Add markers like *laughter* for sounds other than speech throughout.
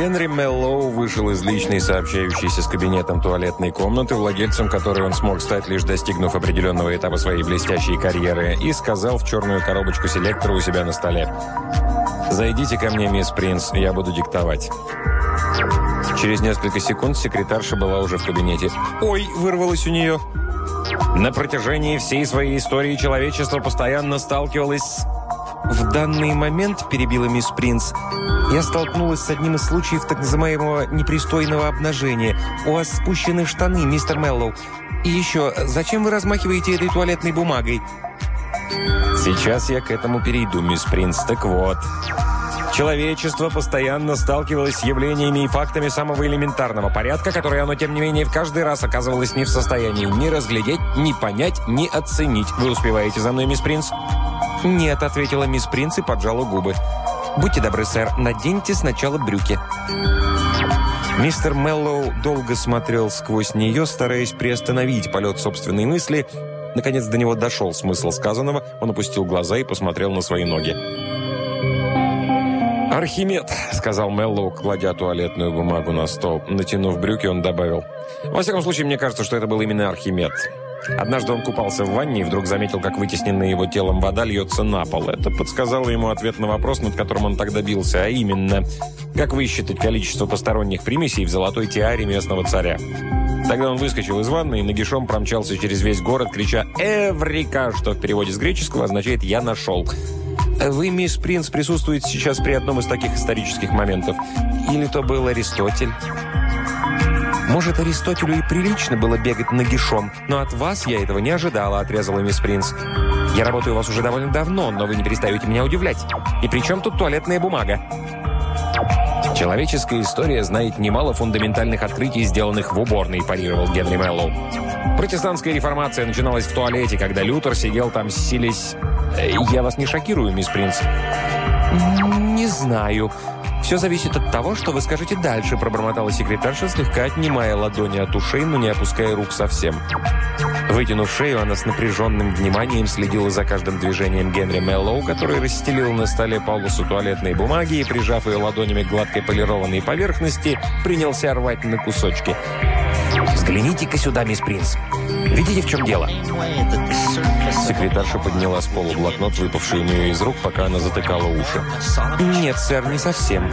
Генри Меллоу вышел из личной сообщающейся с кабинетом туалетной комнаты, владельцем которой он смог стать, лишь достигнув определенного этапа своей блестящей карьеры, и сказал в черную коробочку селектора у себя на столе. «Зайдите ко мне, мисс Принц, я буду диктовать». Через несколько секунд секретарша была уже в кабинете. «Ой!» – вырвалось у нее. На протяжении всей своей истории человечество постоянно сталкивалось с в данный момент, перебила мисс Принц, я столкнулась с одним из случаев так называемого непристойного обнажения. У вас спущены штаны, мистер Меллоу. И еще, зачем вы размахиваете этой туалетной бумагой? Сейчас я к этому перейду, мисс Принц. Так вот, Человечество постоянно сталкивалось с явлениями и фактами самого элементарного порядка, которые оно, тем не менее, в каждый раз оказывалось не в состоянии ни разглядеть, ни понять, ни оценить. Вы успеваете за мной, мисс Принц? «Нет», — ответила мисс Принц и поджала губы. «Будьте добры, сэр, наденьте сначала брюки». Мистер Меллоу долго смотрел сквозь нее, стараясь приостановить полет собственной мысли. Наконец до него дошел смысл сказанного, он опустил глаза и посмотрел на свои ноги. «Архимед», — сказал Меллоу, кладя туалетную бумагу на стол. Натянув брюки, он добавил. «Во всяком случае, мне кажется, что это был именно Архимед. Однажды он купался в ванне и вдруг заметил, как вытесненная его телом вода льется на пол. Это подсказало ему ответ на вопрос, над которым он так добился, а именно, как высчитать количество посторонних примесей в золотой тиаре местного царя. Тогда он выскочил из ванны и нагишом промчался через весь город, крича «Эврика!», что в переводе с греческого означает «я нашел». Вы, мисс Принц, присутствуете сейчас при одном из таких исторических моментов. Или то был Аристотель? Может, Аристотелю и прилично было бегать нагишом, но от вас я этого не ожидала, отрезала мисс Принц. Я работаю у вас уже довольно давно, но вы не перестаете меня удивлять. И при чем тут туалетная бумага? Человеческая история знает немало фундаментальных открытий, сделанных в уборной, парировал Генри Меллоу. Протестантская реформация начиналась в туалете, когда Лютер сидел там, сились... Э, я вас не шокирую, мисс Принц? Не знаю. «Все зависит от того, что вы скажете дальше», пробормотала секретарша, слегка отнимая ладони от ушей, но не опуская рук совсем. Вытянув шею, она с напряженным вниманием следила за каждым движением Генри Меллоу, который расстелил на столе полосу туалетной бумаги и, прижав ее ладонями к гладкой полированной поверхности, принялся рвать на кусочки. «Взгляните-ка сюда, мисс Принц. Видите, в чем дело?» Секретарша подняла с пола блокнот, выпавший у нее из рук, пока она затыкала уши. «Нет, сэр, не совсем».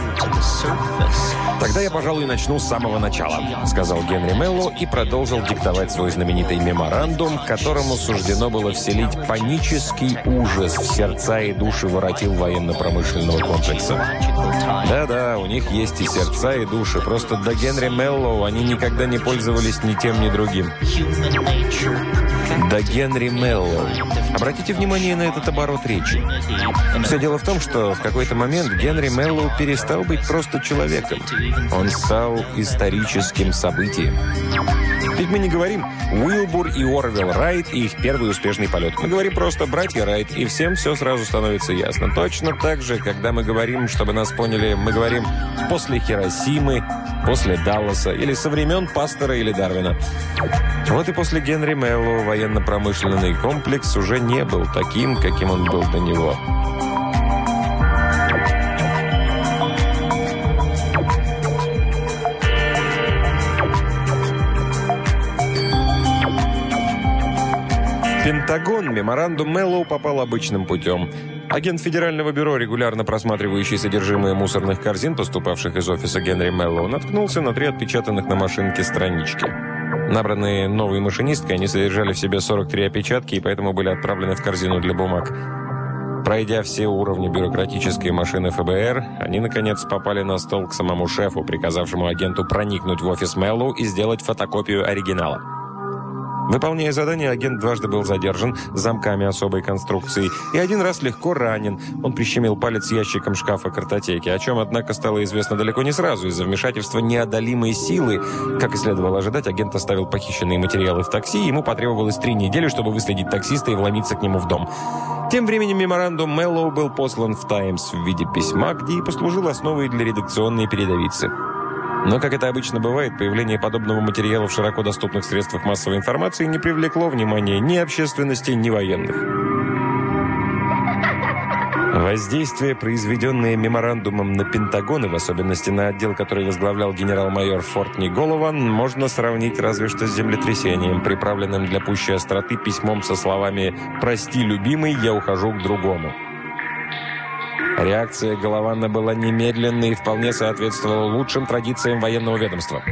«Тогда я, пожалуй, начну с самого начала», — сказал Генри Мелло и продолжил диктовать свой знаменитый меморандум, которому суждено было вселить панический ужас в сердца и души воротил военно-промышленного комплекса. Да-да, у них есть и сердца, и души, просто до Генри Меллоу они никогда не пользовались ни тем, ни другим. До Генри Меллоу. Обратите внимание на этот оборот речи. Все дело в том, что в какой-то момент Генри Меллоу перестал быть просто человеком. Он стал историческим событием. Ведь мы не говорим Уилбур и Орвелл Райт и их первый успешный полет. Мы говорим просто братья Райт, и всем все сразу становится ясно. Точно так же, когда мы говорим, чтобы нас поняли, мы говорим после Хиросимы, после Далласа или со времен Пастора или Дарвина. Вот и после Генри Меллоу военно-промышленный комплекс уже не был таким, каким он был до него. Пентагон меморандум Мэллоу попал обычным путем. Агент Федерального бюро, регулярно просматривающий содержимое мусорных корзин, поступавших из офиса Генри Мэллоу, наткнулся на три отпечатанных на машинке странички. Набранные новой машинисткой, они содержали в себе 43 опечатки и поэтому были отправлены в корзину для бумаг. Пройдя все уровни бюрократической машины ФБР, они, наконец, попали на стол к самому шефу, приказавшему агенту проникнуть в офис Мэллоу и сделать фотокопию оригинала. Выполняя задание, агент дважды был задержан замками особой конструкции и один раз легко ранен. Он прищемил палец ящиком шкафа картотеки, о чем, однако, стало известно далеко не сразу из-за вмешательства неодолимой силы. Как и следовало ожидать, агент оставил похищенные материалы в такси, ему потребовалось три недели, чтобы выследить таксиста и вломиться к нему в дом. Тем временем меморандум Мэллоу был послан в «Таймс» в виде письма, где и послужил основой для редакционной передовицы. Но, как это обычно бывает, появление подобного материала в широко доступных средствах массовой информации не привлекло внимания ни общественности, ни военных. Воздействие, произведенное меморандумом на Пентагон, и в особенности на отдел, который возглавлял генерал-майор Фортни Голован, можно сравнить разве что с землетрясением, приправленным для пущей остроты письмом со словами «Прости, любимый, я ухожу к другому». Реакция Голованна была немедленной и вполне соответствовала лучшим традициям военного ведомства.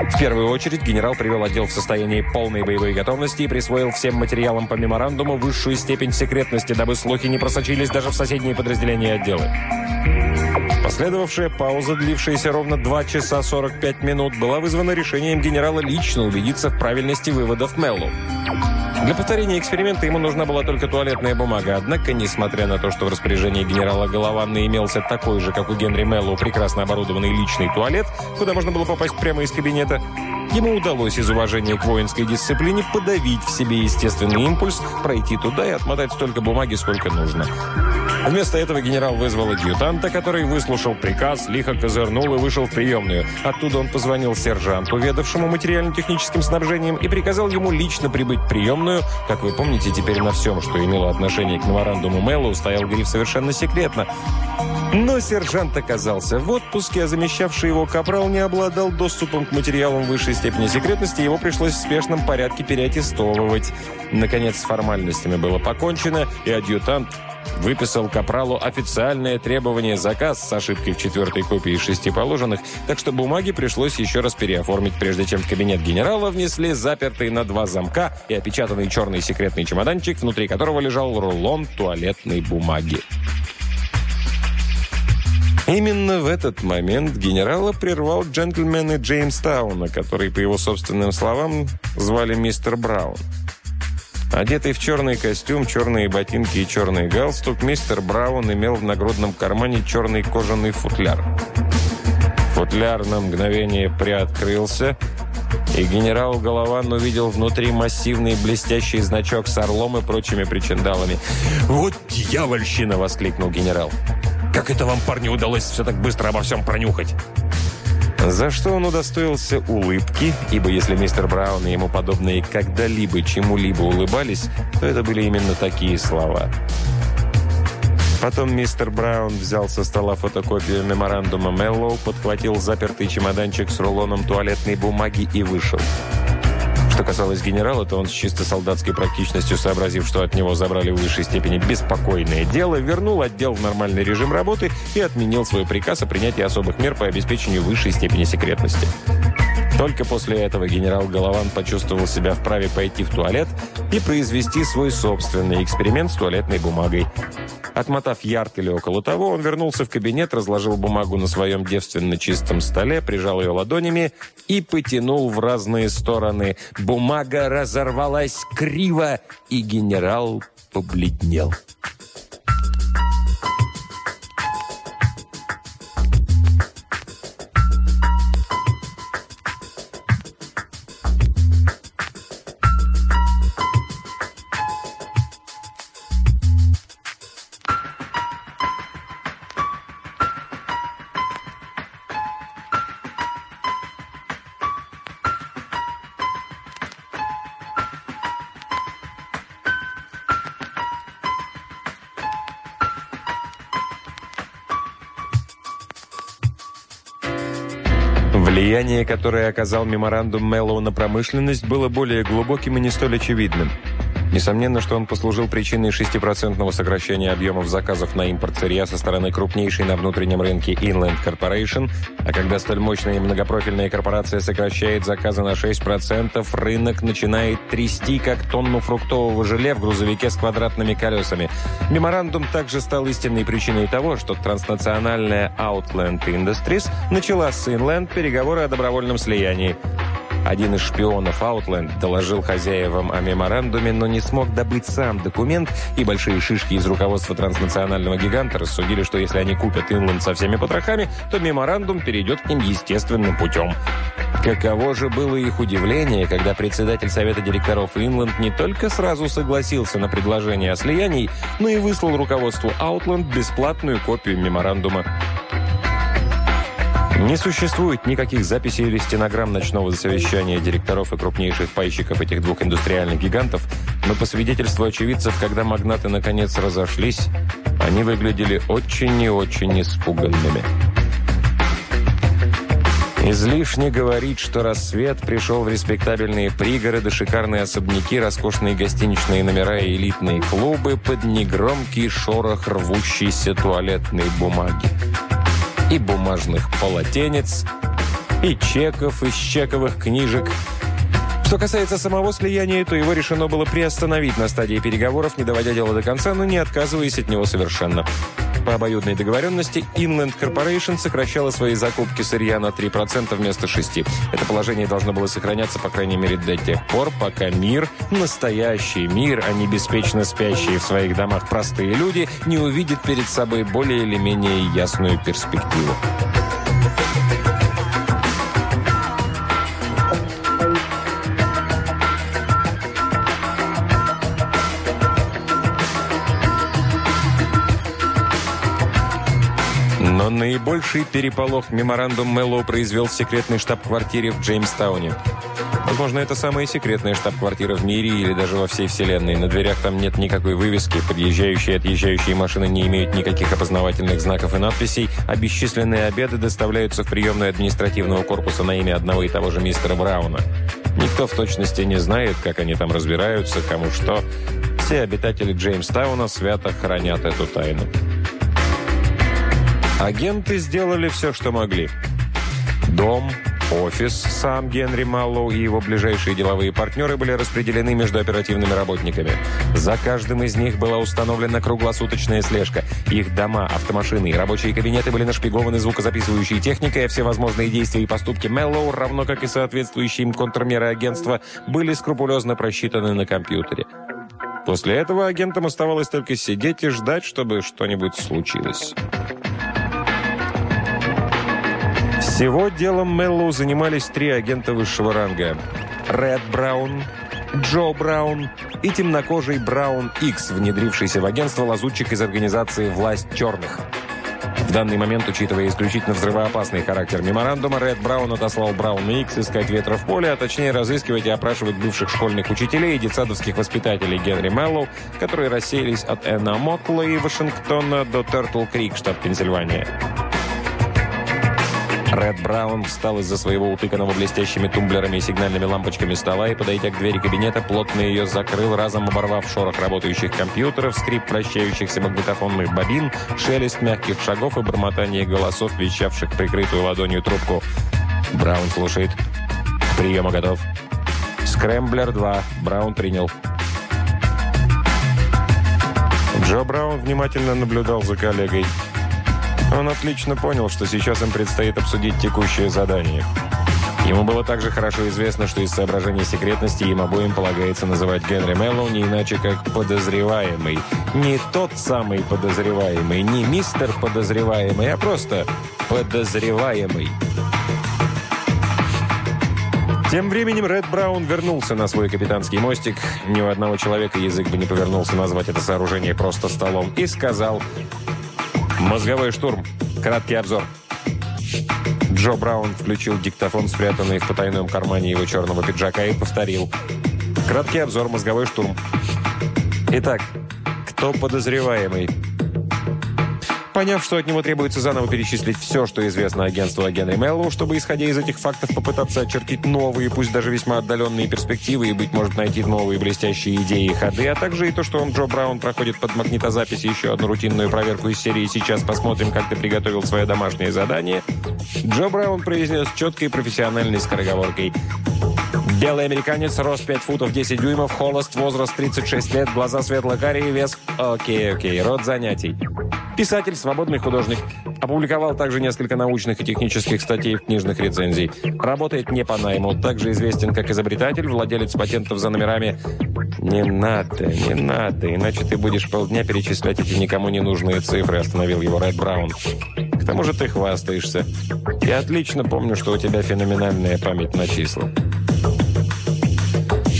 В первую очередь генерал привел отдел в состоянии полной боевой готовности и присвоил всем материалам по меморандуму высшую степень секретности, дабы слухи не просочились даже в соседние подразделения отдела. Последовавшая пауза, длившаяся ровно 2 часа 45 минут, была вызвана решением генерала лично убедиться в правильности выводов Меллу. Для повторения эксперимента ему нужна была только туалетная бумага. Однако, несмотря на то, что в распоряжении генерала Голованна имелся такой же, как у Генри Меллоу, прекрасно оборудованный личный туалет, куда можно было попасть прямо из кабинета, ему удалось из уважения к воинской дисциплине подавить в себе естественный импульс, пройти туда и отмотать столько бумаги, сколько нужно. Вместо этого генерал вызвал адъютанта, который выслушал приказ, лихо козырнул и вышел в приемную. Оттуда он позвонил сержанту, ведавшему материально-техническим снабжением, и приказал ему лично прибыть в приемную. Как вы помните, теперь на всем, что имело отношение к меморандуму Мэллоу, стоял гриф «Совершенно секретно». Но сержант оказался в отпуске, а замещавший его капрал не обладал доступом к материалам высшей степени секретности, его пришлось в спешном порядке переаттестовывать. Наконец, с формальностями было покончено, и адъютант выписал Капралу официальное требование заказ с ошибкой в четвертой копии из шести положенных, так что бумаги пришлось еще раз переоформить, прежде чем в кабинет генерала внесли запертый на два замка и опечатанный черный секретный чемоданчик, внутри которого лежал рулон туалетной бумаги. Именно в этот момент генерала прервал джентльмен из Джеймстауна, который, по его собственным словам, звали мистер Браун. Одетый в черный костюм, черные ботинки и черный галстук, мистер Браун имел в нагрудном кармане черный кожаный футляр. Футляр на мгновение приоткрылся, и генерал Голован увидел внутри массивный блестящий значок с орлом и прочими причиндалами. «Вот дьявольщина!» — воскликнул генерал. «Как это вам, парни, удалось все так быстро обо всем пронюхать?» За что он удостоился улыбки, ибо если мистер Браун и ему подобные когда-либо чему-либо улыбались, то это были именно такие слова. Потом мистер Браун взял со стола фотокопию меморандума Меллоу, подхватил запертый чемоданчик с рулоном туалетной бумаги и вышел. Что касалось генерала, то он с чисто солдатской практичностью, сообразив, что от него забрали в высшей степени беспокойное дело, вернул отдел в нормальный режим работы и отменил свой приказ о принятии особых мер по обеспечению высшей степени секретности. Только после этого генерал Голован почувствовал себя вправе пойти в туалет и произвести свой собственный эксперимент с туалетной бумагой. Отмотав ярд или около того, он вернулся в кабинет, разложил бумагу на своем девственно чистом столе, прижал ее ладонями и потянул в разные стороны. Бумага разорвалась криво, и генерал побледнел. Влияние, которое оказал меморандум Мэллоу на промышленность, было более глубоким и не столь очевидным. Несомненно, что он послужил причиной 6% сокращения объемов заказов на импорт сырья со стороны крупнейшей на внутреннем рынке Inland Corporation, а когда столь мощная и многопрофильная корпорация сокращает заказы на 6%, рынок начинает трясти, как тонну фруктового желе в грузовике с квадратными колесами. Меморандум также стал истинной причиной того, что транснациональная Outland Industries начала с Inland переговоры о добровольном слиянии. Один из шпионов Outland доложил хозяевам о меморандуме, но не смог добыть сам документ, и большие шишки из руководства транснационального гиганта рассудили, что если они купят Инланд со всеми потрохами, то меморандум перейдет к ним естественным путем. Каково же было их удивление, когда председатель совета директоров Инланд не только сразу согласился на предложение о слиянии, но и выслал руководству Outland бесплатную копию меморандума. Не существует никаких записей или стенограмм ночного совещания директоров и крупнейших пайщиков этих двух индустриальных гигантов, но по свидетельству очевидцев, когда магнаты наконец разошлись, Они выглядели очень и очень испуганными. Излишне говорить, что рассвет пришел в респектабельные пригороды, шикарные особняки, роскошные гостиничные номера и элитные клубы под негромкий шорох рвущейся туалетной бумаги. И бумажных полотенец, и чеков из чековых книжек. Что касается самого слияния, то его решено было приостановить на стадии переговоров, не доводя дело до конца, но не отказываясь от него совершенно. По обоюдной договоренности Inland Corporation сокращала свои закупки сырья на 3% вместо 6%. Это положение должно было сохраняться, по крайней мере, до тех пор, пока мир, настоящий мир, а не беспечно спящие в своих домах простые люди, не увидит перед собой более или менее ясную перспективу. Наибольший переполох меморандум Мэллоу произвел в секретной штаб-квартире в Джеймстауне. Возможно, это самая секретная штаб-квартира в мире или даже во всей вселенной. На дверях там нет никакой вывески, подъезжающие и отъезжающие машины не имеют никаких опознавательных знаков и надписей, а бесчисленные обеды доставляются в приемную административного корпуса на имя одного и того же мистера Брауна. Никто в точности не знает, как они там разбираются, кому что. Все обитатели Джеймстауна свято хранят эту тайну. Агенты сделали все, что могли. Дом, офис, сам Генри Маллоу и его ближайшие деловые партнеры были распределены между оперативными работниками. За каждым из них была установлена круглосуточная слежка. Их дома, автомашины и рабочие кабинеты были нашпигованы звукозаписывающей техникой, а все возможные действия и поступки Мэллоу, равно как и соответствующие им контрмеры агентства, были скрупулезно просчитаны на компьютере. После этого агентам оставалось только сидеть и ждать, чтобы что-нибудь случилось. Всего делом Меллоу занимались три агента высшего ранга. Ред Браун, Джо Браун и темнокожий Браун Икс, внедрившийся в агентство лазутчик из организации «Власть черных». В данный момент, учитывая исключительно взрывоопасный характер меморандума, Ред Браун отослал Браун Икс искать ветра в поле, а точнее разыскивать и опрашивать бывших школьных учителей и детсадовских воспитателей Генри Меллоу, которые рассеялись от Энна Мотла и Вашингтона до Тертл Крик, штат Пенсильвания. Ред Браун встал из-за своего утыканного блестящими тумблерами и сигнальными лампочками стола и, подойдя к двери кабинета, плотно ее закрыл, разом оборвав шорох работающих компьютеров, скрип вращающихся магнитофонных бобин, шелест мягких шагов и бормотание голосов, вещавших прикрытую ладонью трубку. Браун слушает. Приема готов. Скрэмблер 2. Браун принял. Джо Браун внимательно наблюдал за коллегой. Он отлично понял, что сейчас им предстоит обсудить текущее задание. Ему было также хорошо известно, что из соображений секретности им обоим полагается называть Генри Меллоу не иначе как «подозреваемый». Не тот самый подозреваемый, не мистер подозреваемый, а просто «подозреваемый». Тем временем Ред Браун вернулся на свой капитанский мостик. Ни у одного человека язык бы не повернулся назвать это сооружение просто столом. И сказал «Мозговой штурм. Краткий обзор». Джо Браун включил диктофон, спрятанный в потайном кармане его черного пиджака, и повторил. «Краткий обзор. Мозговой штурм». Итак, кто подозреваемый? Поняв, что от него требуется заново перечислить все, что известно агентству Генри Меллоу, чтобы, исходя из этих фактов, попытаться очертить новые, пусть даже весьма отдаленные перспективы и, быть может, найти новые блестящие идеи и ходы, а также и то, что он, Джо Браун, проходит под магнитозапись еще одну рутинную проверку из серии «Сейчас посмотрим, как ты приготовил свое домашнее задание», Джо Браун произнес четкой профессиональной скороговоркой Белый американец, рост 5 футов 10 дюймов, холост, возраст 36 лет, глаза светло-карие, вес... Окей, окей, род занятий. Писатель, свободный художник. Опубликовал также несколько научных и технических статей в книжных рецензий. Работает не по найму. Также известен как изобретатель, владелец патентов за номерами. «Не надо, не надо, иначе ты будешь полдня перечислять эти никому не нужные цифры», остановил его Ред Браун. «К тому же ты хвастаешься. Я отлично помню, что у тебя феноменальная память на числа».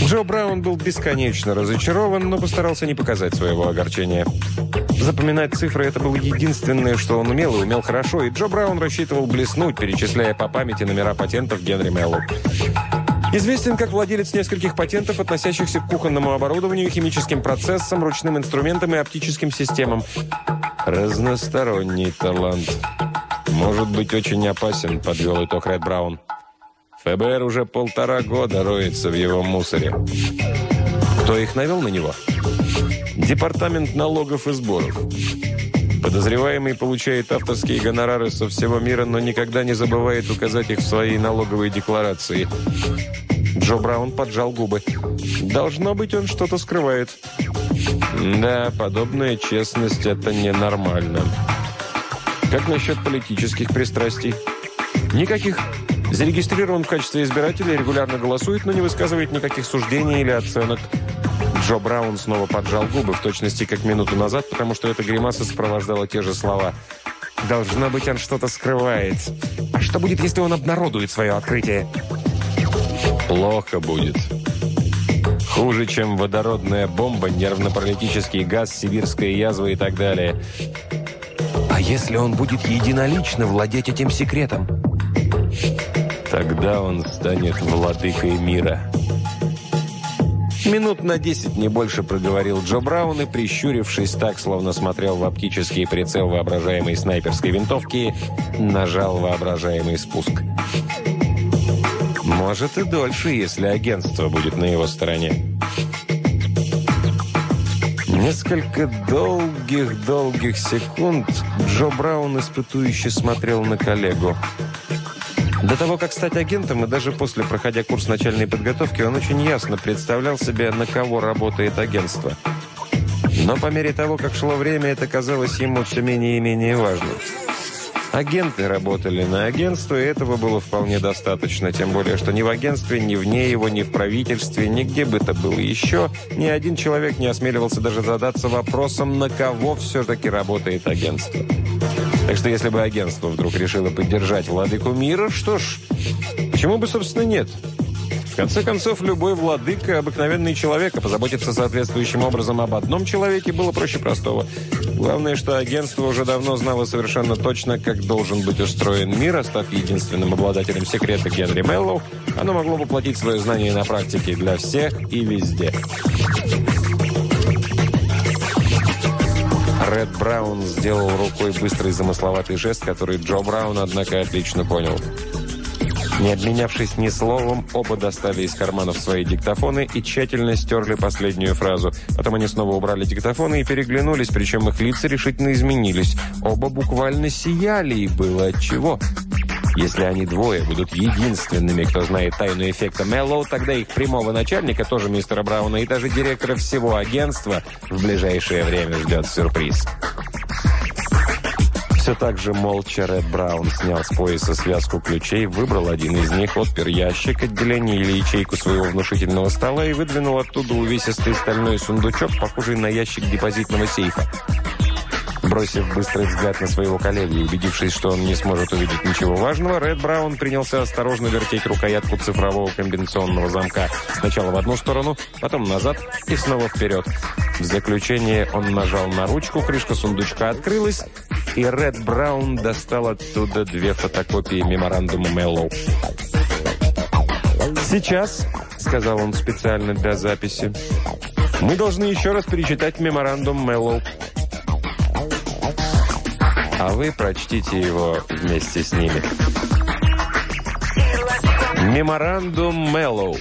Джо Браун был бесконечно разочарован, но постарался не показать своего огорчения. Запоминать цифры – это было единственное, что он умел, и умел хорошо, и Джо Браун рассчитывал блеснуть, перечисляя по памяти номера патентов Генри Меллоу. Известен как владелец нескольких патентов, относящихся к кухонному оборудованию, химическим процессам, ручным инструментам и оптическим системам. «Разносторонний талант. Может быть, очень опасен», — подвел итог Ред Браун. ФБР уже полтора года роется в его мусоре. Кто их навел на него? Департамент налогов и сборов. Подозреваемый получает авторские гонорары со всего мира, но никогда не забывает указать их в своей налоговой декларации. Джо Браун поджал губы. Должно быть, он что-то скрывает. Да, подобная честность – это ненормально. Как насчет политических пристрастий? Никаких. Зарегистрирован в качестве избирателя, регулярно голосует, но не высказывает никаких суждений или оценок. Джо Браун снова поджал губы, в точности как минуту назад, потому что эта гримаса сопровождала те же слова. «Должно быть, он что-то скрывает. А что будет, если он обнародует свое открытие?» «Плохо будет. Хуже, чем водородная бомба, нервно-паралитический газ, сибирская язва и так далее. А если он будет единолично владеть этим секретом? Тогда он станет владыкой мира. Минут на десять, не больше, проговорил Джо Браун и, прищурившись так, словно смотрел в оптический прицел воображаемой снайперской винтовки, нажал воображаемый спуск. Может и дольше, если агентство будет на его стороне. Несколько долгих-долгих секунд Джо Браун испытующе смотрел на коллегу. До того, как стать агентом, и даже после, проходя курс начальной подготовки, он очень ясно представлял себе, на кого работает агентство. Но по мере того, как шло время, это казалось ему все менее и менее важным. Агенты работали на агентство, и этого было вполне достаточно. Тем более, что ни в агентстве, ни вне его, ни в правительстве, нигде бы это было еще, ни один человек не осмеливался даже задаться вопросом, на кого все-таки работает агентство. Так что если бы агентство вдруг решило поддержать владыку мира, что ж, почему бы, собственно, нет? В конце концов, любой владыка – обыкновенный человек, а позаботиться соответствующим образом об одном человеке было проще простого. Главное, что агентство уже давно знало совершенно точно, как должен быть устроен мир, а став единственным обладателем секрета Генри Меллоу, оно могло воплотить свое знание на практике для всех и везде. Ред Браун сделал рукой быстрый замысловатый жест, который Джо Браун, однако, отлично понял. Не обменявшись ни словом, оба достали из карманов свои диктофоны и тщательно стерли последнюю фразу. Потом они снова убрали диктофоны и переглянулись, причем их лица решительно изменились. Оба буквально сияли, и было отчего. Если они двое будут единственными, кто знает тайну эффекта Меллоу, тогда их прямого начальника, тоже мистера Брауна, и даже директора всего агентства в ближайшее время ждет сюрприз. Все так же молча Ред Браун снял с пояса связку ключей, выбрал один из них, отпер ящик, отделение или ячейку своего внушительного стола и выдвинул оттуда увесистый стальной сундучок, похожий на ящик депозитного сейфа. Бросив быстрый взгляд на своего коллегу и убедившись, что он не сможет увидеть ничего важного, Ред Браун принялся осторожно вертеть рукоятку цифрового комбинационного замка. Сначала в одну сторону, потом назад и снова вперед. В заключение он нажал на ручку, крышка сундучка открылась, и Ред Браун достал оттуда две фотокопии меморандума Меллоу. «Сейчас», — сказал он специально для записи, — «мы должны еще раз перечитать меморандум Меллоу. А вы прочтите его вместе с ними». Меморандум Меллоу.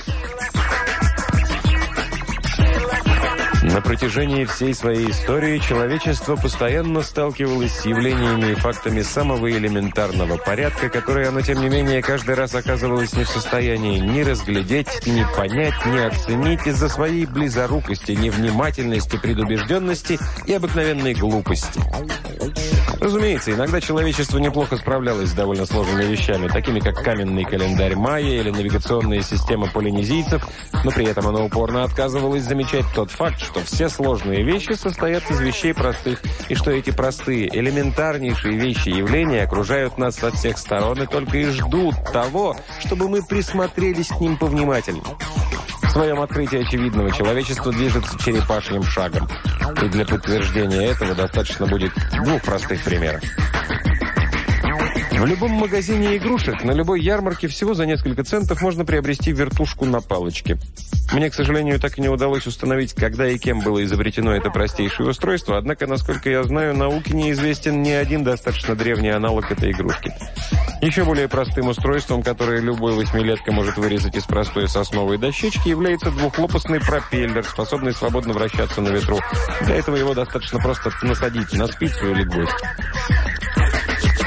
На протяжении всей своей истории человечество постоянно сталкивалось с явлениями и фактами самого элементарного порядка, которые оно, тем не менее, каждый раз оказывалось не в состоянии ни разглядеть, ни понять, ни оценить из-за своей близорукости, невнимательности, предубежденности и обыкновенной глупости. Разумеется, иногда человечество неплохо справлялось с довольно сложными вещами, такими как каменный календарь майя или навигационная система полинезийцев, но при этом оно упорно отказывалось замечать тот факт, что все сложные вещи состоят из вещей простых, и что эти простые, элементарнейшие вещи явления окружают нас со всех сторон и только и ждут того, чтобы мы присмотрелись к ним повнимательнее. В своем открытии очевидного человечество движется черепашьим шагом. И для подтверждения этого достаточно будет двух простых примеров. В любом магазине игрушек, на любой ярмарке всего за несколько центов можно приобрести вертушку на палочке. Мне, к сожалению, так и не удалось установить, когда и кем было изобретено это простейшее устройство, однако, насколько я знаю, науке неизвестен ни один достаточно древний аналог этой игрушки. Еще более простым устройством, которое любой восьмилетка может вырезать из простой сосновой дощечки, является двухлопастный пропеллер, способный свободно вращаться на ветру. Для этого его достаточно просто насадить на спицу или гвоздь.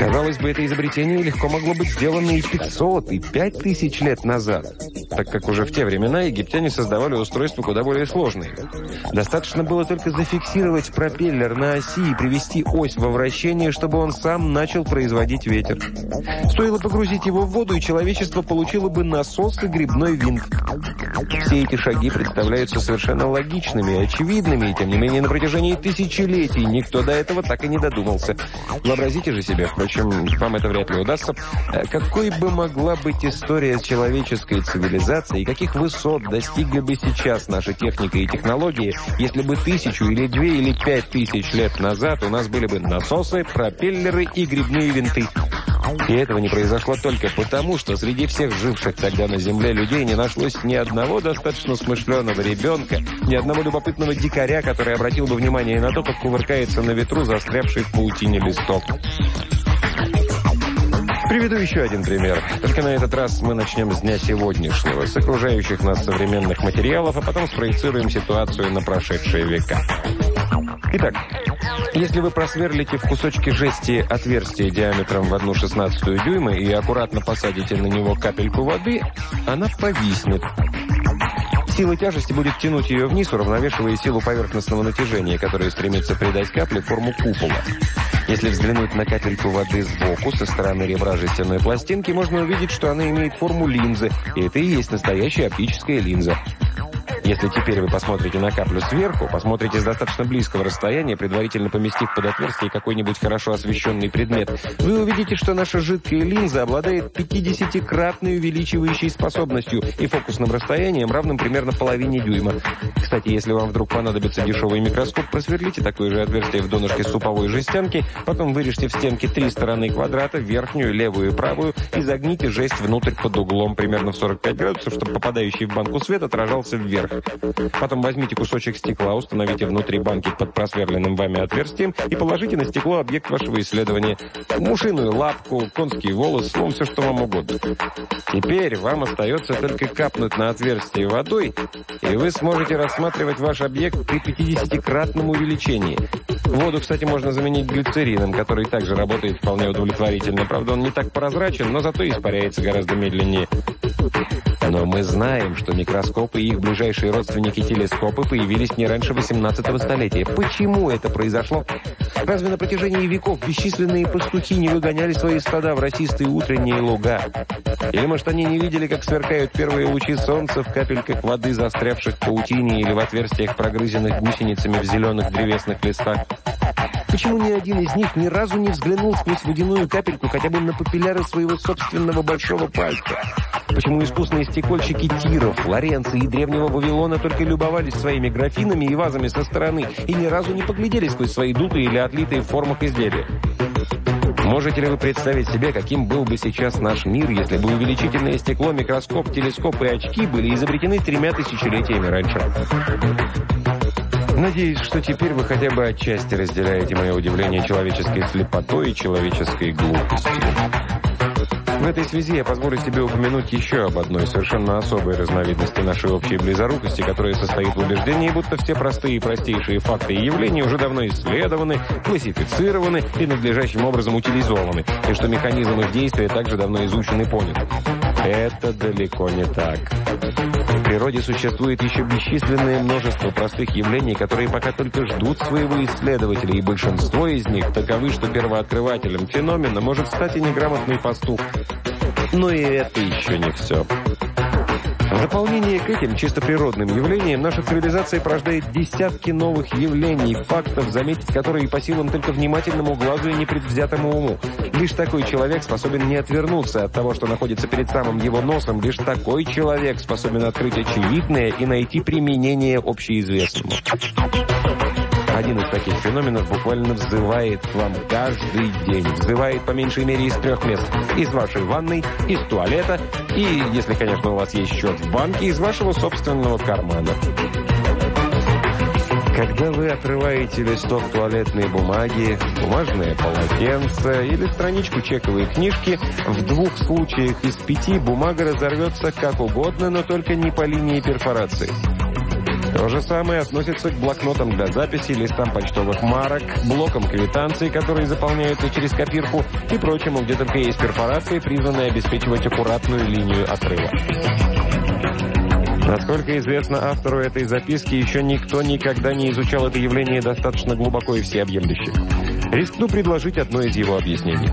Казалось бы, это изобретение легко могло быть сделано и 500, и 5000 лет назад, так как уже в те времена египтяне создавали устройства куда более сложные. Достаточно было только зафиксировать пропеллер на оси и привести ось во вращение, чтобы он сам начал производить ветер. Стоило погрузить его в воду, и человечество получило бы насос и грибной винт. Все эти шаги представляются совершенно логичными и очевидными, и тем не менее на протяжении тысячелетий никто до этого так и не додумался. Вообразите же себе, впрочем, впрочем, вам это вряд ли удастся, э, какой бы могла быть история человеческой цивилизации и каких высот достигли бы сейчас наша техника и технологии, если бы тысячу или две или пять тысяч лет назад у нас были бы насосы, пропеллеры и грибные винты. И этого не произошло только потому, что среди всех живших тогда на Земле людей не нашлось ни одного достаточно смышленого ребенка, ни одного любопытного дикаря, который обратил бы внимание на то, как кувыркается на ветру застрявший в паутине листок. Приведу еще один пример. Только на этот раз мы начнем с дня сегодняшнего, с окружающих нас современных материалов, а потом спроецируем ситуацию на прошедшие века. Итак, если вы просверлите в кусочке жести отверстие диаметром в 1,16 дюйма и аккуратно посадите на него капельку воды, она повиснет. Сила тяжести будет тянуть ее вниз, уравновешивая силу поверхностного натяжения, которое стремится придать капле форму купола. Если взглянуть на капельку воды сбоку, со стороны ребра жестяной пластинки, можно увидеть, что она имеет форму линзы, и это и есть настоящая оптическая линза. Если теперь вы посмотрите на каплю сверху, посмотрите с достаточно близкого расстояния, предварительно поместив под отверстие какой-нибудь хорошо освещенный предмет, вы увидите, что наша жидкая линза обладает 50-кратной увеличивающей способностью и фокусным расстоянием, равным примерно половине дюйма. Кстати, если вам вдруг понадобится дешевый микроскоп, просверлите такое же отверстие в донышке суповой жестянки, потом вырежьте в стенке три стороны квадрата, верхнюю, левую и правую, и загните жесть внутрь под углом примерно в 45 градусов, чтобы попадающий в банку свет отражался вверх. Потом возьмите кусочек стекла, установите внутри банки под просверленным вами отверстием и положите на стекло объект вашего исследования. Мушиную лапку, конский волос, словом, все, что вам угодно. Теперь вам остается только капнуть на отверстие водой, и вы сможете рассматривать ваш объект при 50-кратном увеличении. Воду, кстати, можно заменить глицерином, который также работает вполне удовлетворительно. Правда, он не так прозрачен, но зато испаряется гораздо медленнее. Но мы знаем, что микроскопы и их ближайшие родственники телескопы появились не раньше 18 столетия. Почему это произошло? Разве на протяжении веков бесчисленные пастухи не выгоняли свои стада в росистые утренние луга? Или, может, они не видели, как сверкают первые лучи солнца в капельках воды, застрявших в паутине или в отверстиях, прогрызенных гусеницами в зеленых древесных листах? Почему ни один из них ни разу не взглянул сквозь водяную капельку хотя бы на папилляры своего собственного большого пальца? Почему искусные стекольщики Тиров, Флоренции и Древнего Вавилона только любовались своими графинами и вазами со стороны и ни разу не поглядели сквозь свои дутые или отлитые в формах изделия? Можете ли вы представить себе, каким был бы сейчас наш мир, если бы увеличительное стекло, микроскоп, телескоп и очки были изобретены тремя тысячелетиями раньше? Надеюсь, что теперь вы хотя бы отчасти разделяете мое удивление человеческой слепотой и человеческой глупостью. В этой связи я позволю себе упомянуть еще об одной совершенно особой разновидности нашей общей близорукости, которая состоит в убеждении, будто все простые и простейшие факты и явления уже давно исследованы, классифицированы и надлежащим образом утилизованы, и что механизм их действия также давно изучен и понят. Это далеко не так. В природе существует еще бесчисленное множество простых явлений, которые пока только ждут своего исследователя, и большинство из них таковы, что первооткрывателем феномена может стать и неграмотный пастух. Но и это еще не все. В дополнение к этим чисто природным явлениям наша цивилизация порождает десятки новых явлений, фактов, заметить которые по силам только внимательному глазу и непредвзятому уму. Лишь такой человек способен не отвернуться от того, что находится перед самым его носом. Лишь такой человек способен открыть очевидное и найти применение общеизвестному. Один из таких феноменов буквально взывает к вам каждый день. Взывает по меньшей мере из трех мест. Из вашей ванной, из туалета и, если, конечно, у вас есть счет в банке, из вашего собственного кармана. Когда вы отрываете листок туалетной бумаги, бумажное полотенце или страничку чековой книжки, в двух случаях из пяти бумага разорвется как угодно, но только не по линии перфорации. То же самое относится к блокнотам для записи, листам почтовых марок, блокам квитанций, которые заполняются через копирку, и прочему, где только есть перфорации, призванные обеспечивать аккуратную линию отрыва. Насколько известно автору этой записки, еще никто никогда не изучал это явление достаточно глубоко и всеобъемлюще. Рискну предложить одно из его объяснений.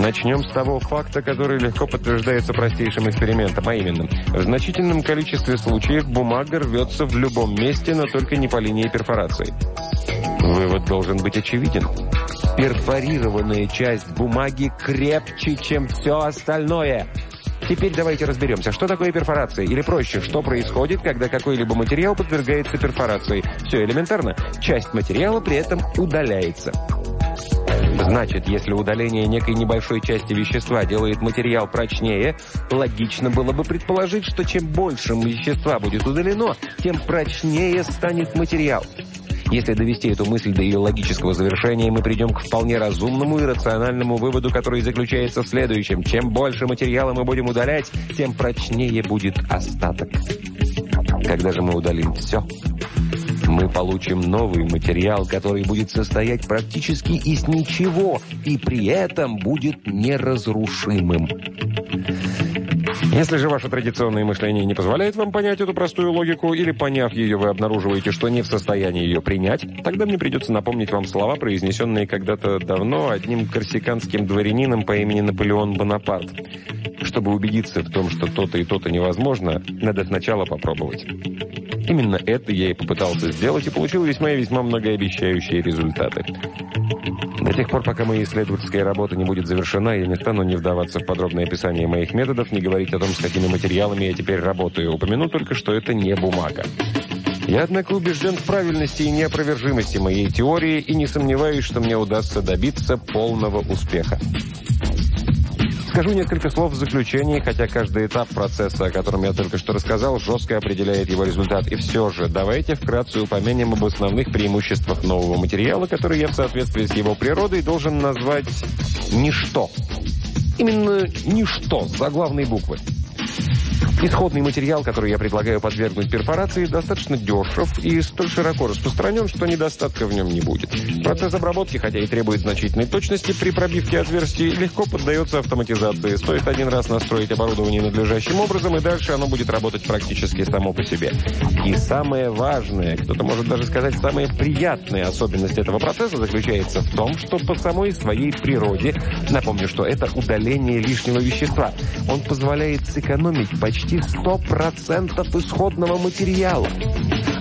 Начнем с того факта, который легко подтверждается простейшим экспериментом, а именно, в значительном количестве случаев бумага рвется в любом месте, но только не по линии перфорации. Вывод должен быть очевиден. Перфорированная часть бумаги крепче, чем все остальное – Теперь давайте разберемся, что такое перфорация, или проще, что происходит, когда какой-либо материал подвергается перфорации. Все элементарно. Часть материала при этом удаляется. Значит, если удаление некой небольшой части вещества делает материал прочнее, логично было бы предположить, что чем больше вещества будет удалено, тем прочнее станет материал. Если довести эту мысль до ее логического завершения, мы придем к вполне разумному и рациональному выводу, который заключается в следующем. Чем больше материала мы будем удалять, тем прочнее будет остаток. Когда же мы удалим все, мы получим новый материал, который будет состоять практически из ничего и при этом будет неразрушимым. Если же ваше традиционное мышление не позволяет вам понять эту простую логику, или поняв ее, вы обнаруживаете, что не в состоянии ее принять, тогда мне придется напомнить вам слова, произнесенные когда-то давно одним корсиканским дворянином по имени Наполеон Бонапарт. Чтобы убедиться в том, что то-то и то-то невозможно, надо сначала попробовать. Именно это я и попытался сделать, и получил весьма и весьма многообещающие результаты. До тех пор, пока моя исследовательская работа не будет завершена, я не стану не вдаваться в подробное описание моих методов, не говорить о том, с какими материалами я теперь работаю. Упомяну только, что это не бумага. Я, однако, убежден в правильности и неопровержимости моей теории и не сомневаюсь, что мне удастся добиться полного успеха. Скажу несколько слов в заключении, хотя каждый этап процесса, о котором я только что рассказал, жестко определяет его результат. И все же, давайте вкратце упомянем об основных преимуществах нового материала, который я в соответствии с его природой должен назвать «ничто». Именно «ничто» с заглавной буквы. Исходный материал, который я предлагаю подвергнуть перфорации, достаточно дешев и столь широко распространен, что недостатка в нем не будет. Процесс обработки, хотя и требует значительной точности при пробивке отверстий, легко поддается автоматизации. Стоит один раз настроить оборудование надлежащим образом, и дальше оно будет работать практически само по себе. И самое важное, кто-то может даже сказать, самая приятная особенность этого процесса заключается в том, что по самой своей природе, напомню, что это удаление лишнего вещества, он позволяет сэкономить почти почти 100% исходного материала.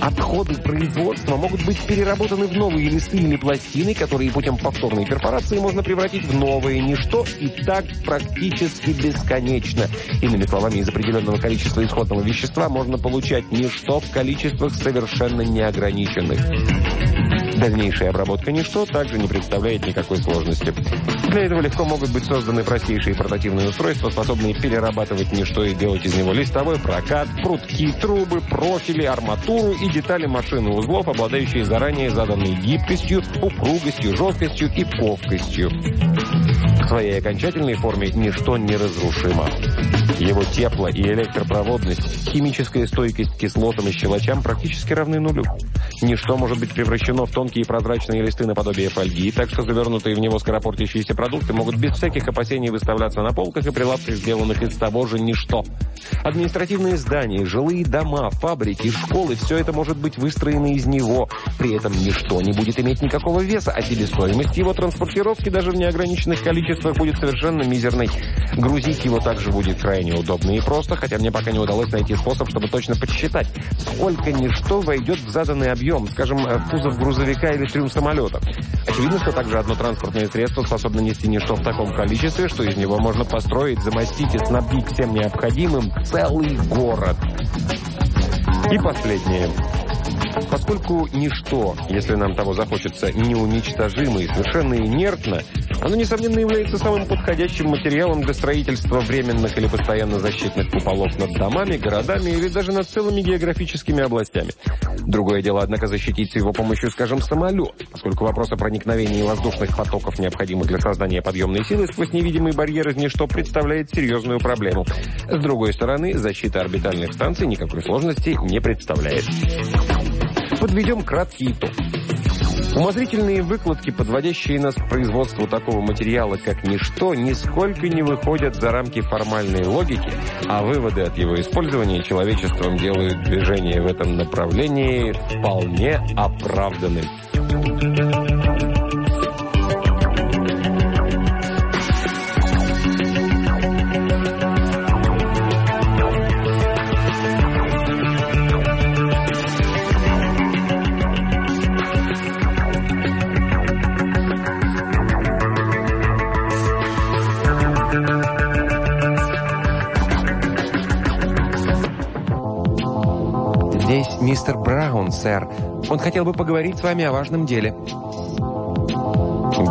Отходы производства могут быть переработаны в новые листы или пластины, которые путем повторной перфорации можно превратить в новое ничто и так практически бесконечно. Иными словами, из определенного количества исходного вещества можно получать ничто в количествах совершенно неограниченных. Дальнейшая обработка ничто также не представляет никакой сложности. Для этого легко могут быть созданы простейшие портативные устройства, способные перерабатывать ничто и делать из него листовой прокат, прутки, трубы, профили, арматуру и детали машины узлов, обладающие заранее заданной гибкостью, упругостью, жесткостью и ковкостью. В своей окончательной форме ничто неразрушимо. Его тепло и электропроводность, химическая стойкость к кислотам и щелочам практически равны нулю. Ничто может быть превращено в тонкие прозрачные листы наподобие фольги, так что завернутые в него скоропортящиеся продукты могут без всяких опасений выставляться на полках и прилавках, сделанных из того же ничто. Административные здания, жилые дома, фабрики, школы – все это может быть выстроено из него. При этом ничто не будет иметь никакого веса, а себестоимость его транспортировки даже в неограниченных количествах будет совершенно мизерной. Грузить его также будет крайне удобно и просто, хотя мне пока не удалось найти способ, чтобы точно подсчитать, сколько ничто войдет в заданный объем, скажем, в кузов грузовика или трюм самолета. Очевидно, что также одно транспортное средство способно нести ничто в таком количестве, что из него можно построить, замостить и снабдить всем необходимым целый город. И последнее. Поскольку ничто, если нам того захочется, неуничтожимо и совершенно инертно, оно, несомненно, является самым подходящим материалом для строительства временных или постоянно защитных куполов над домами, городами или даже над целыми географическими областями. Другое дело, однако, защитить с его помощью, скажем, самолет, поскольку вопрос о проникновении воздушных потоков, необходимых для создания подъемной силы, сквозь невидимый барьер из ничто представляет серьезную проблему. С другой стороны, защита орбитальных станций никакой сложности не представляет. Подведем краткий итог. Умозрительные выкладки, подводящие нас к производству такого материала, как ничто, нисколько не выходят за рамки формальной логики, а выводы от его использования человечеством делают движение в этом направлении вполне оправданным. «Мистер Браун, сэр. Он хотел бы поговорить с вами о важном деле».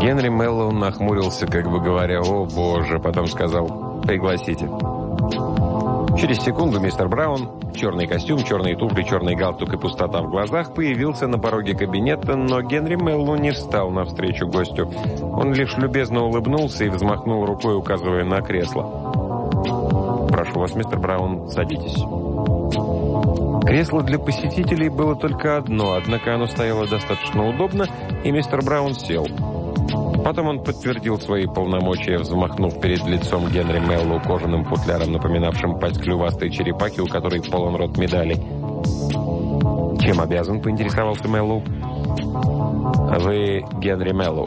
Генри Меллоу нахмурился, как бы говоря, «О, боже!» Потом сказал, «Пригласите». Через секунду мистер Браун, черный костюм, черные туфли, черный галстук и пустота в глазах, появился на пороге кабинета, но Генри Меллоу не встал навстречу гостю. Он лишь любезно улыбнулся и взмахнул рукой, указывая на кресло. «Прошу вас, мистер Браун, садитесь». Кресло для посетителей было только одно, однако оно стояло достаточно удобно, и мистер Браун сел. Потом он подтвердил свои полномочия, взмахнув перед лицом Генри Меллу кожаным футляром, напоминавшим пасть клювастой черепахи, у которой полон рот медалей. «Чем обязан?» – поинтересовался Меллу. «Вы Генри Меллу».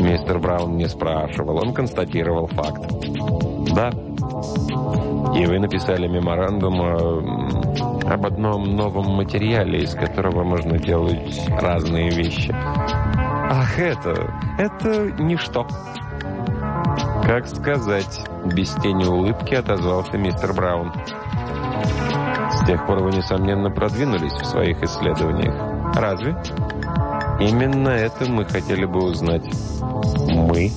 Мистер Браун не спрашивал, он констатировал факт. «Да». «И вы написали меморандум об одном новом материале, из которого можно делать разные вещи. Ах, это... это ничто. Как сказать, без тени улыбки отозвался мистер Браун. С тех пор вы, несомненно, продвинулись в своих исследованиях. Разве? Именно это мы хотели бы узнать. Мы?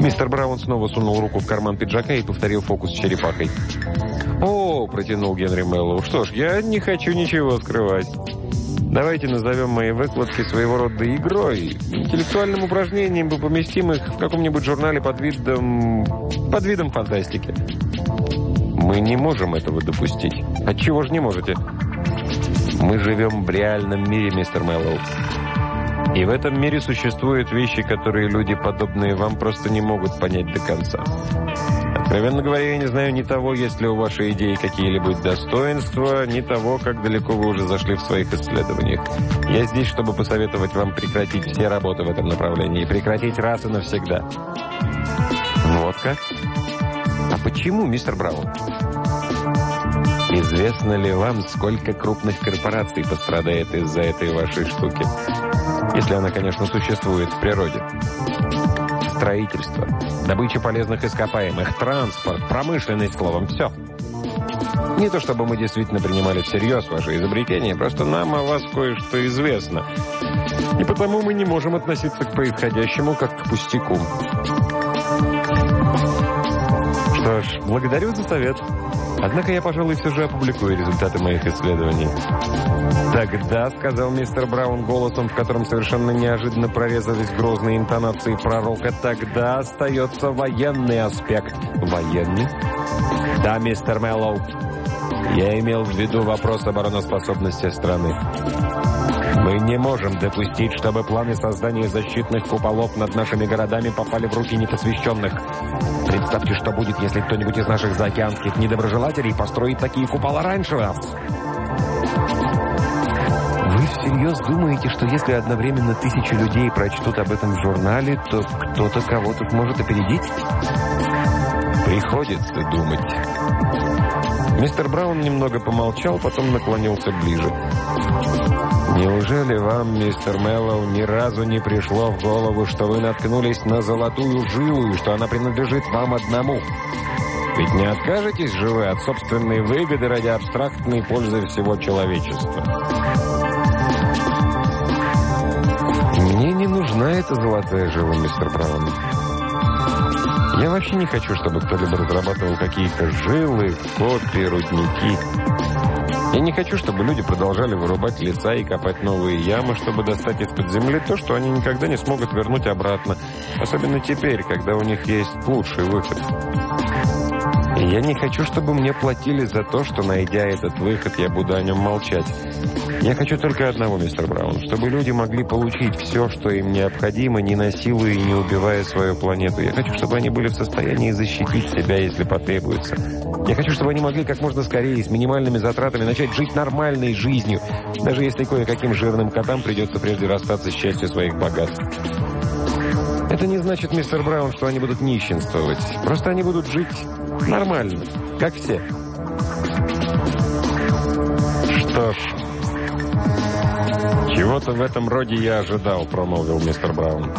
Мистер Браун снова сунул руку в карман пиджака и повторил фокус с черепахой. «О!» – протянул Генри Мэллоу. «Что ж, я не хочу ничего скрывать. Давайте назовем мои выкладки своего рода игрой, интеллектуальным упражнением, бы поместим их в каком-нибудь журнале под видом... под видом фантастики». «Мы не можем этого допустить». «Отчего же не можете?» «Мы живем в реальном мире, мистер Мэллоу. И в этом мире существуют вещи, которые люди, подобные вам, просто не могут понять до конца». Откровенно говоря, я не знаю ни того, есть ли у вашей идеи какие-либо достоинства, ни того, как далеко вы уже зашли в своих исследованиях. Я здесь, чтобы посоветовать вам прекратить все работы в этом направлении. Прекратить раз и навсегда. Вот как? А почему, мистер Браун? Известно ли вам, сколько крупных корпораций пострадает из-за этой вашей штуки? Если она, конечно, существует в природе строительство, добыча полезных ископаемых, транспорт, промышленность, словом, все. Не то чтобы мы действительно принимали всерьез ваше изобретение, просто нам о вас кое-что известно. И потому мы не можем относиться к происходящему как к пустяку. Что ж, благодарю за совет. Однако я, пожалуй, все же опубликую результаты моих исследований. «Тогда», — сказал мистер Браун голосом, в котором совершенно неожиданно прорезались грозные интонации пророка, «тогда остается военный аспект». «Военный?» «Да, мистер Мэллоу. Я имел в виду вопрос обороноспособности страны. Мы не можем допустить, чтобы планы создания защитных куполов над нашими городами попали в руки непосвященных. Представьте, что будет, если кто-нибудь из наших заокеанских недоброжелателей построит такие купола раньше вас». Вы всерьез думаете, что если одновременно тысячи людей прочтут об этом в журнале, то кто-то кого-то сможет опередить? Приходится думать. Мистер Браун немного помолчал, потом наклонился ближе. «Неужели вам, мистер Мэллоу, ни разу не пришло в голову, что вы наткнулись на золотую жилу и что она принадлежит вам одному?» Ведь не откажетесь же вы от собственной выгоды ради абстрактной пользы всего человечества. Мне не нужна эта золотая жила, мистер Браун. Я вообще не хочу, чтобы кто-либо разрабатывал какие-то жилы, копии, рудники. Я не хочу, чтобы люди продолжали вырубать леса и копать новые ямы, чтобы достать из-под земли то, что они никогда не смогут вернуть обратно. Особенно теперь, когда у них есть лучший выход. Я не хочу, чтобы мне платили за то, что, найдя этот выход, я буду о нем молчать. Я хочу только одного, мистер Браун, чтобы люди могли получить все, что им необходимо, не насилуя и не убивая свою планету. Я хочу, чтобы они были в состоянии защитить себя, если потребуется. Я хочу, чтобы они могли как можно скорее, с минимальными затратами, начать жить нормальной жизнью, даже если кое-каким жирным котам придется прежде расстаться с частью своих богатств. Это не значит, мистер Браун, что они будут нищенствовать. Просто они будут жить нормально, как все. Что ж, чего-то в этом роде я ожидал, промолвил мистер Браун.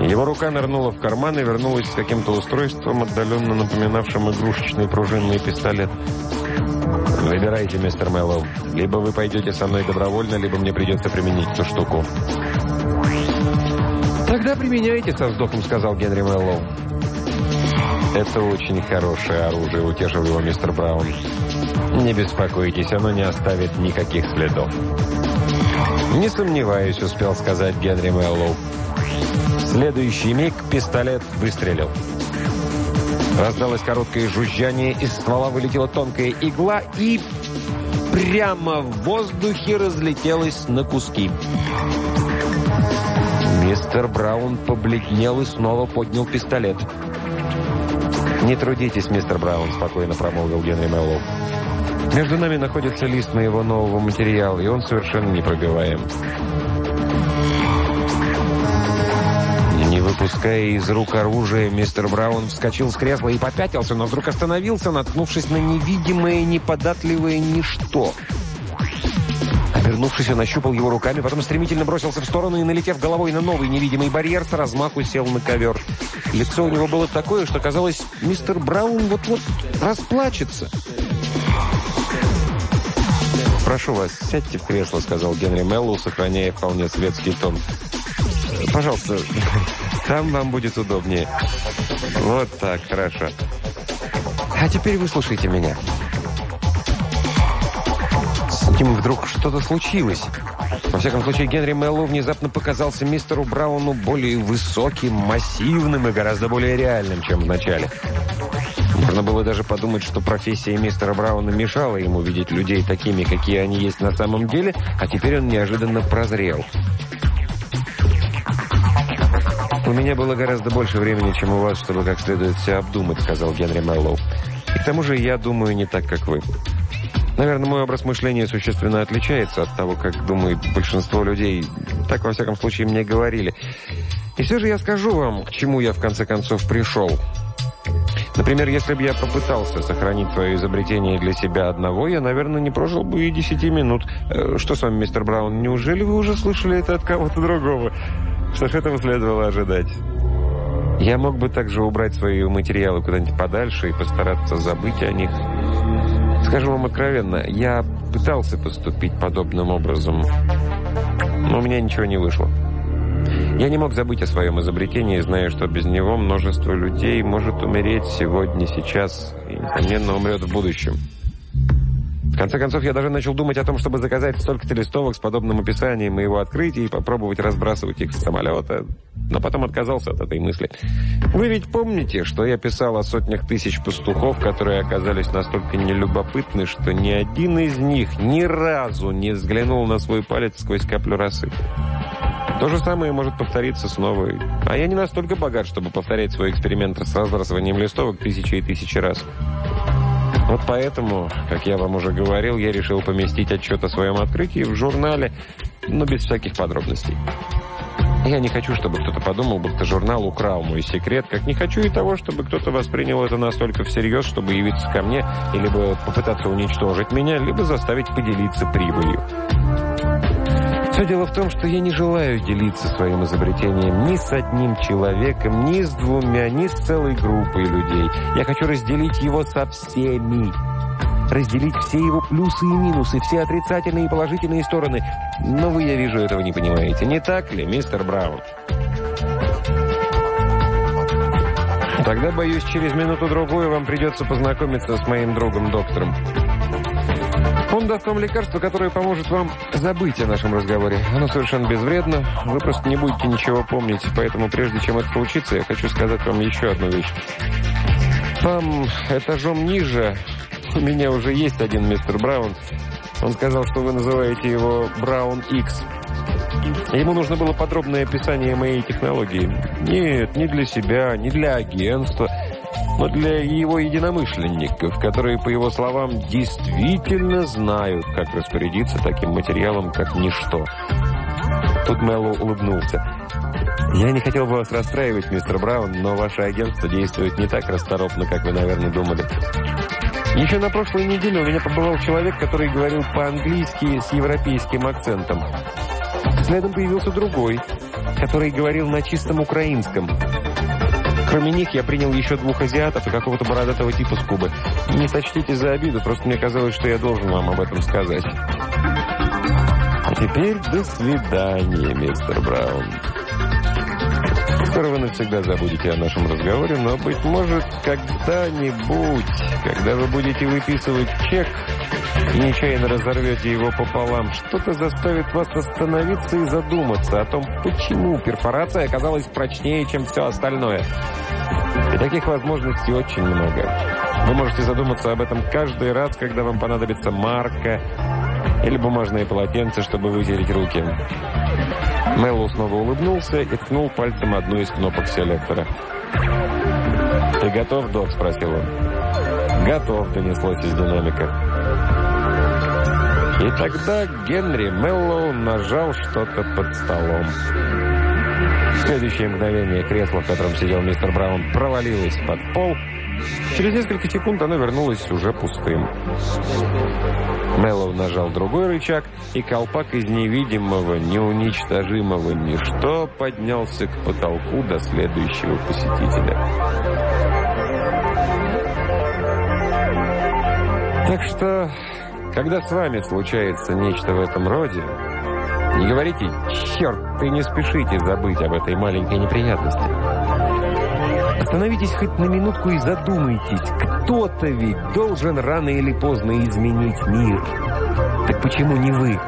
Его рука нырнула в карман и вернулась с каким-то устройством, отдаленно напоминавшим игрушечный пружинный пистолет. «Выбирайте, мистер Мэллоу. Либо вы пойдете со мной добровольно, либо мне придется применить эту штуку». «Тогда применяйте», — со вздохом сказал Генри Мэллоу. «Это очень хорошее оружие», — утешил его мистер Браун. «Не беспокойтесь, оно не оставит никаких следов». «Не сомневаюсь», — успел сказать Генри Мэллоу. В следующий миг пистолет выстрелил. Раздалось короткое жужжание, из ствола вылетела тонкая игла и прямо в воздухе разлетелась на куски. Мистер Браун побледнел и снова поднял пистолет. «Не трудитесь, мистер Браун», — спокойно промолвил Генри Мэллоу. «Между нами находится лист моего нового материала, и он совершенно непробиваем». Не выпуская из рук оружия, мистер Браун вскочил с кресла и попятился, но вдруг остановился, наткнувшись на невидимое, неподатливое ничто. Обернувшись, он ощупал его руками, потом стремительно бросился в сторону и, налетев головой на новый невидимый барьер, с размаху сел на ковер. Лицо у него было такое, что казалось, мистер Браун вот-вот расплачется. «Прошу вас, сядьте в кресло», — сказал Генри Меллоу, сохраняя вполне светский тон. «Пожалуйста, *laughs* там вам будет удобнее». «Вот так, хорошо. А теперь выслушайте меня». Ним вдруг что-то случилось. Во всяком случае, Генри Меллоу внезапно показался мистеру Брауну более высоким, массивным и гораздо более реальным, чем в начале. Можно было даже подумать, что профессия мистера Брауна мешала ему видеть людей такими, какие они есть на самом деле, а теперь он неожиданно прозрел. «У меня было гораздо больше времени, чем у вас, чтобы как следует все обдумать», — сказал Генри Меллоу. «И к тому же я думаю не так, как вы. Наверное, мой образ мышления существенно отличается от того, как думает большинство людей. Так, во всяком случае, мне говорили. И все же я скажу вам, к чему я в конце концов пришел». Например, если бы я попытался сохранить свое изобретение для себя одного, я, наверное, не прожил бы и десяти минут. Э, что с вами, мистер Браун, неужели вы уже слышали это от кого-то другого? Что ж, этого следовало ожидать. Я мог бы также убрать свои материалы куда-нибудь подальше и постараться забыть о них. Скажу вам откровенно, я пытался поступить подобным образом, но у меня ничего не вышло. Я не мог забыть о своем изобретении, зная, что без него множество людей может умереть сегодня, сейчас и, несомненно, умрет в будущем. В конце концов, я даже начал думать о том, чтобы заказать столько-то листовок с подобным описанием моего открытия и попробовать разбрасывать их с самолета, но потом отказался от этой мысли. Вы ведь помните, что я писал о сотнях тысяч пастухов, которые оказались настолько нелюбопытны, что ни один из них ни разу не взглянул на свой палец сквозь каплю росы. То же самое может повториться снова. А я не настолько богат, чтобы повторять свой эксперимент с разбрасыванием листовок тысячи и тысячи раз. Вот поэтому, как я вам уже говорил, я решил поместить отчет о своем открытии в журнале, но без всяких подробностей. Я не хочу, чтобы кто-то подумал, будто журнал украл мой секрет, как не хочу и того, чтобы кто-то воспринял это настолько всерьез, чтобы явиться ко мне и либо попытаться уничтожить меня, либо заставить поделиться прибылью. Все дело в том, что я не желаю делиться своим изобретением ни с одним человеком, ни с двумя, ни с целой группой людей. Я хочу разделить его со всеми. Разделить все его плюсы и минусы, все отрицательные и положительные стороны. Но вы, я вижу, этого не понимаете. Не так ли, мистер Браун? Тогда, боюсь, через минуту-другую вам придется познакомиться с моим другом-доктором. Он даст вам лекарство, которое поможет вам забыть о нашем разговоре. Оно совершенно безвредно, вы просто не будете ничего помнить. Поэтому прежде чем это случится, я хочу сказать вам еще одну вещь. Там, этажом ниже, у меня уже есть один мистер Браун. Он сказал, что вы называете его Браун X. Ему нужно было подробное описание моей технологии. Нет, не для себя, не для агентства но для его единомышленников, которые, по его словам, действительно знают, как распорядиться таким материалом, как ничто. Тут Мэллоу улыбнулся. «Я не хотел бы вас расстраивать, мистер Браун, но ваше агентство действует не так расторопно, как вы, наверное, думали. Еще на прошлой неделе у меня побывал человек, который говорил по-английски с европейским акцентом. Следом появился другой, который говорил на чистом украинском. Кроме них я принял еще двух азиатов и какого-то бородатого типа с Кубы. Не сочтите за обиду, просто мне казалось, что я должен вам об этом сказать. А теперь до свидания, мистер Браун. Скоро вы навсегда забудете о нашем разговоре, но, быть может, когда-нибудь, когда вы будете выписывать чек и нечаянно разорвете его пополам, что-то заставит вас остановиться и задуматься о том, почему перфорация оказалась прочнее, чем все остальное. И таких возможностей очень много. Вы можете задуматься об этом каждый раз, когда вам понадобится марка или бумажное полотенце, чтобы вытереть руки. Мэллоу снова улыбнулся и ткнул пальцем одну из кнопок селектора. «Ты готов, док?» – спросил он. «Готов», – донеслось из динамика. И тогда Генри Меллоу нажал что-то под столом. В следующее мгновение кресло, в котором сидел мистер Браун, провалилось под пол. Через несколько секунд оно вернулось уже пустым. Мэллоу нажал другой рычаг, и колпак из невидимого, неуничтожимого ничто поднялся к потолку до следующего посетителя. Так что, когда с вами случается нечто в этом роде, не говорите «Черт!» и не спешите забыть об этой маленькой неприятности. Остановитесь хоть на минутку и задумайтесь, кто-то ведь должен рано или поздно изменить мир. Так почему не вы?